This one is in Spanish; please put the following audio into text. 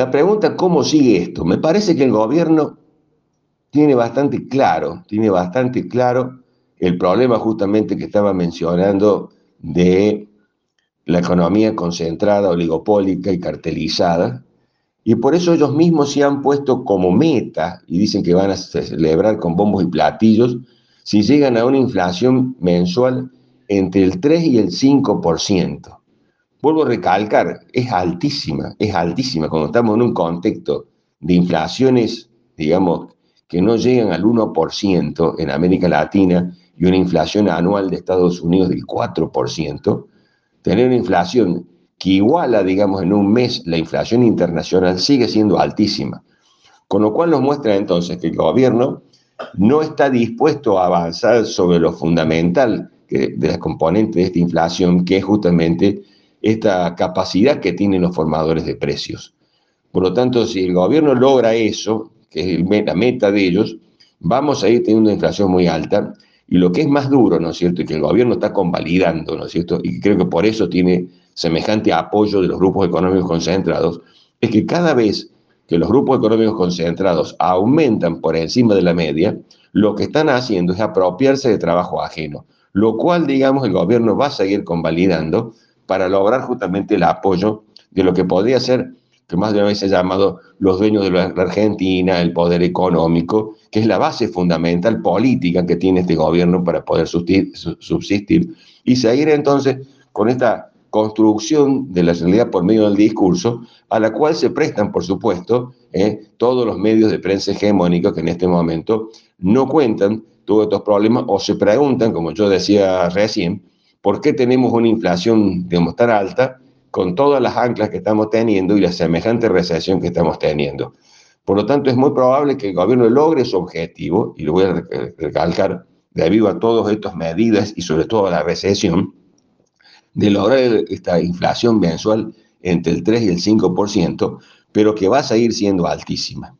La pregunta, ¿cómo sigue esto? Me parece que el gobierno tiene bastante claro, tiene bastante claro el problema justamente que estaba mencionando de la economía concentrada, oligopólica y cartelizada, y por eso ellos mismos se han puesto como meta, y dicen que van a celebrar con bombos y platillos, si llegan a una inflación mensual entre el 3 y el 5%. Vuelvo a recalcar, es altísima, es altísima cuando estamos en un contexto de inflaciones, digamos, que no llegan al 1% en América Latina y una inflación anual de Estados Unidos del 4%, tener una inflación que iguala, digamos, en un mes la inflación internacional sigue siendo altísima. Con lo cual nos muestra entonces que el gobierno no está dispuesto a avanzar sobre lo fundamental de las componentes de esta inflación, que es justamente esta capacidad que tienen los formadores de precios. Por lo tanto, si el gobierno logra eso, que es la meta de ellos, vamos a ir teniendo una inflación muy alta. Y lo que es más duro, ¿no es cierto?, y que el gobierno está convalidando, ¿no es cierto?, y creo que por eso tiene semejante apoyo de los grupos económicos concentrados, es que cada vez que los grupos económicos concentrados aumentan por encima de la media, lo que están haciendo es apropiarse de trabajo ajeno, lo cual, digamos, el gobierno va a seguir convalidando para lograr justamente el apoyo de lo que podría ser, que más de una vez se ha llamado los dueños de la Argentina, el poder económico, que es la base fundamental política que tiene este gobierno para poder subsistir. Y seguir entonces con esta construcción de la realidad por medio del discurso, a la cual se prestan, por supuesto, eh, todos los medios de prensa hegemónicos que en este momento no cuentan todos estos problemas o se preguntan, como yo decía recién, ¿Por qué tenemos una inflación, digamos, tan alta con todas las anclas que estamos teniendo y la semejante recesión que estamos teniendo? Por lo tanto, es muy probable que el gobierno logre su objetivo, y lo voy a recalcar, debido a todas estas medidas y sobre todo a la recesión, de lograr esta inflación mensual entre el 3 y el 5%, pero que va a seguir siendo altísima.